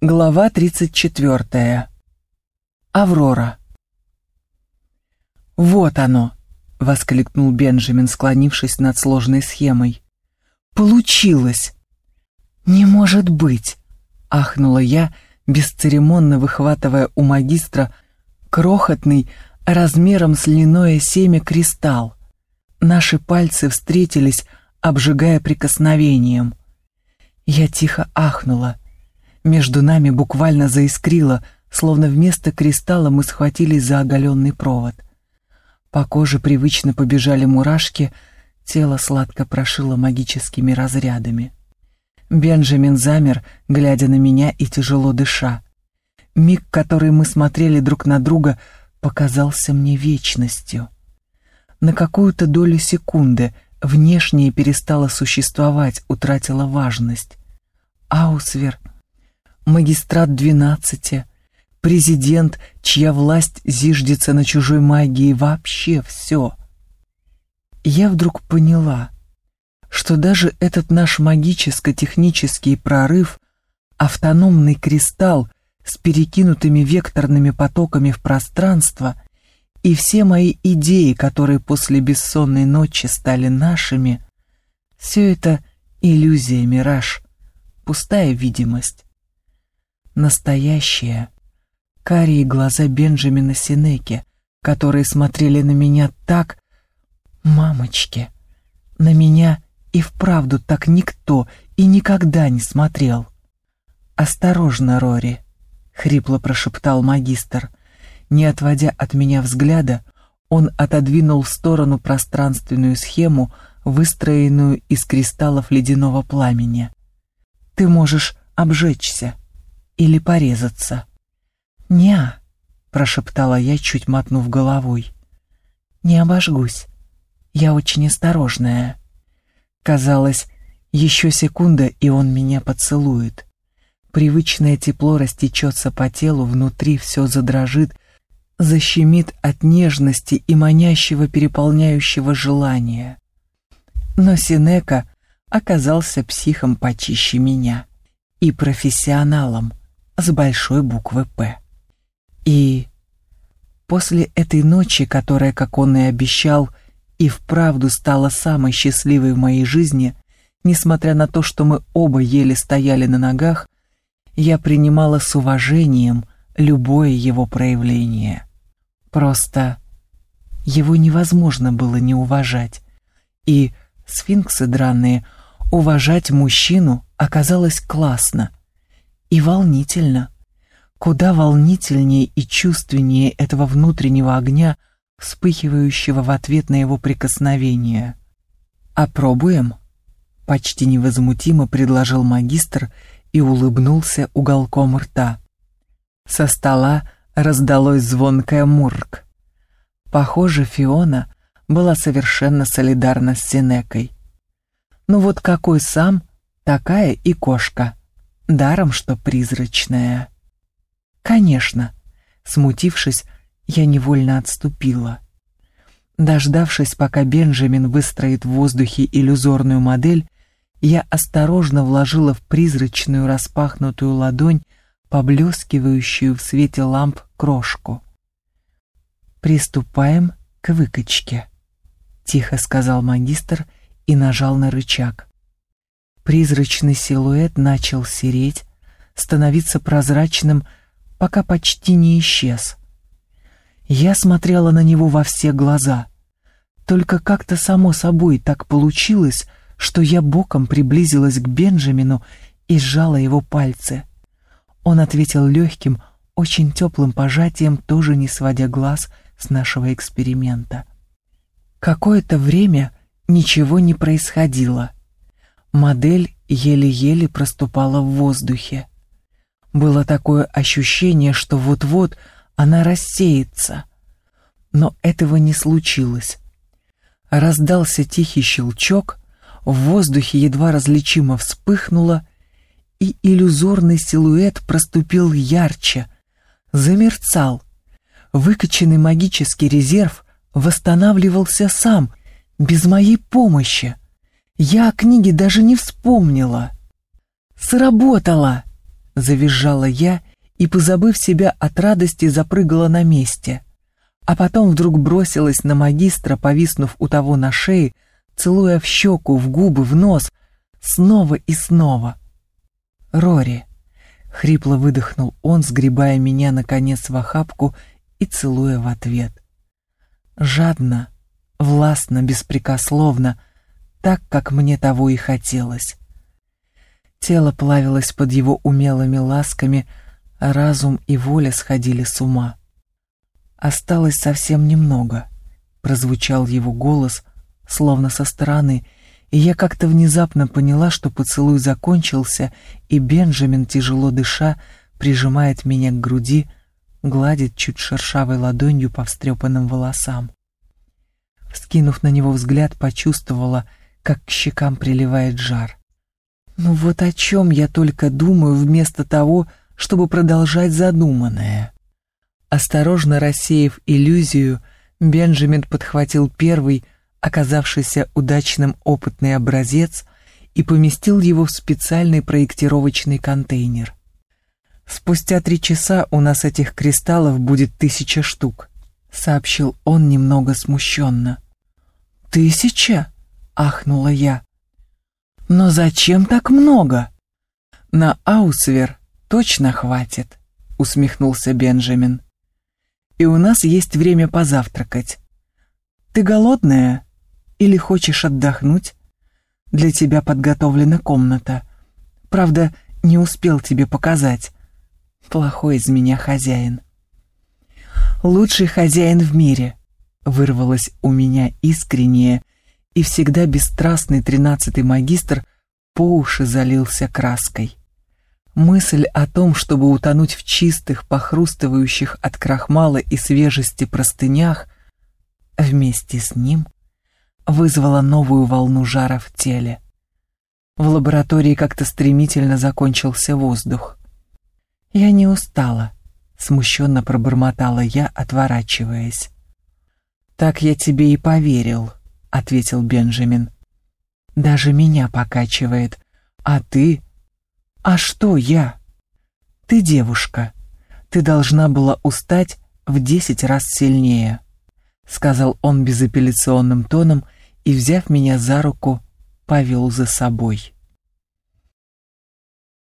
Глава 34. Аврора. «Вот оно!» — воскликнул Бенджамин, склонившись над сложной схемой. «Получилось!» «Не может быть!» — ахнула я, бесцеремонно выхватывая у магистра крохотный, размером с льняное семя кристалл. Наши пальцы встретились, обжигая прикосновением. Я тихо ахнула — между нами буквально заискрило, словно вместо кристалла мы схватились за оголенный провод. По коже привычно побежали мурашки, тело сладко прошило магическими разрядами. Бенджамин замер, глядя на меня и тяжело дыша. Миг, который мы смотрели друг на друга, показался мне вечностью. На какую-то долю секунды внешнее перестало существовать, утратило важность. Аусвер магистрат двенадцати, президент, чья власть зиждется на чужой магии, вообще все. Я вдруг поняла, что даже этот наш магическо-технический прорыв, автономный кристалл с перекинутыми векторными потоками в пространство и все мои идеи, которые после бессонной ночи стали нашими, все это иллюзия, мираж, пустая видимость настоящие. Карие глаза Бенджамина Синеки, которые смотрели на меня так... Мамочки, на меня и вправду так никто и никогда не смотрел. «Осторожно, Рори», — хрипло прошептал магистр. Не отводя от меня взгляда, он отодвинул в сторону пространственную схему, выстроенную из кристаллов ледяного пламени. «Ты можешь обжечься» или порезаться. «Не-а», прошептала я, чуть мотнув головой. «Не обожгусь. Я очень осторожная». Казалось, еще секунда, и он меня поцелует. Привычное тепло растечется по телу, внутри все задрожит, защемит от нежности и манящего переполняющего желания. Но Синека оказался психом почище меня и профессионалом с большой буквы «П». И после этой ночи, которая, как он и обещал, и вправду стала самой счастливой в моей жизни, несмотря на то, что мы оба еле стояли на ногах, я принимала с уважением любое его проявление. Просто его невозможно было не уважать. И сфинксы драные, уважать мужчину оказалось классно и волнительно. Куда волнительнее и чувственнее этого внутреннего огня, вспыхивающего в ответ на его прикосновение. «Опробуем?» — почти невозмутимо предложил магистр и улыбнулся уголком рта. Со стола раздалось звонкое мурк. Похоже, Фиона была совершенно солидарна с Синекой. Ну вот какой сам, такая и кошка. Даром, что призрачная. Конечно, смутившись, я невольно отступила. Дождавшись, пока Бенджамин выстроит в воздухе иллюзорную модель, я осторожно вложила в призрачную распахнутую ладонь поблескивающую в свете ламп крошку. «Приступаем к выкачке», — тихо сказал магистр и нажал на рычаг. Призрачный силуэт начал сереть, становиться прозрачным, пока почти не исчез. Я смотрела на него во все глаза. Только как-то само собой так получилось, что я боком приблизилась к Бенджамину и сжала его пальцы. Он ответил легким, очень теплым пожатием, тоже не сводя глаз с нашего эксперимента. Какое-то время ничего не происходило — Модель еле-еле проступала в воздухе. Было такое ощущение, что вот-вот она рассеется. Но этого не случилось. Раздался тихий щелчок, в воздухе едва различимо вспыхнуло, и иллюзорный силуэт проступил ярче, замерцал. Выкачанный магический резерв восстанавливался сам, без моей помощи. Я о книге даже не вспомнила. «Сработало!» — Завизжала я и, позабыв себя от радости, запрыгала на месте. А потом вдруг бросилась на магистра, повиснув у того на шее, целуя в щеку, в губы, в нос, снова и снова. «Рори!» — хрипло выдохнул он, сгребая меня, наконец, в охапку и целуя в ответ. Жадно, властно, беспрекословно, так, как мне того и хотелось. Тело плавилось под его умелыми ласками, а разум и воля сходили с ума. Осталось совсем немного. Прозвучал его голос, словно со стороны, и я как-то внезапно поняла, что поцелуй закончился, и Бенджамин, тяжело дыша, прижимает меня к груди, гладит чуть шершавой ладонью по встрепанным волосам. Вскинув на него взгляд, почувствовала, как к щекам приливает жар. Ну вот о чем я только думаю вместо того, чтобы продолжать задуманное. Осторожно рассеяв иллюзию, Бенджамин подхватил первый, оказавшийся удачным опытный образец и поместил его в специальный проектировочный контейнер. «Спустя три часа у нас этих кристаллов будет тысяча штук», — сообщил он немного смущенно. «Тысяча?» — ахнула я. «Но зачем так много?» «На Аусвер точно хватит», — усмехнулся Бенджамин и у нас есть время позавтракать. Ты голодная или хочешь отдохнуть? Для тебя подготовлена комната. Правда, не успел тебе показать. Плохой из меня хозяин. Лучший хозяин в мире, вырвалось у меня искреннее, и всегда бесстрастный тринадцатый магистр по уши залился краской. Мысль о том, чтобы утонуть в чистых, похрустывающих от крахмала и свежести простынях, вместе с ним, вызвала новую волну жара в теле. В лаборатории как-то стремительно закончился воздух. Я не устала, смущенно пробормотала я, отворачиваясь. «Так я тебе и поверил», — ответил Бенджамин. «Даже меня покачивает, а ты а что я? Ты девушка. Ты должна была устать в десять раз сильнее, сказал он безапелляционным тоном и, взяв меня за руку, повел за собой.